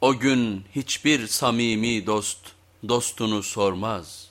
O gün hiçbir samimi dost dostunu sormaz.''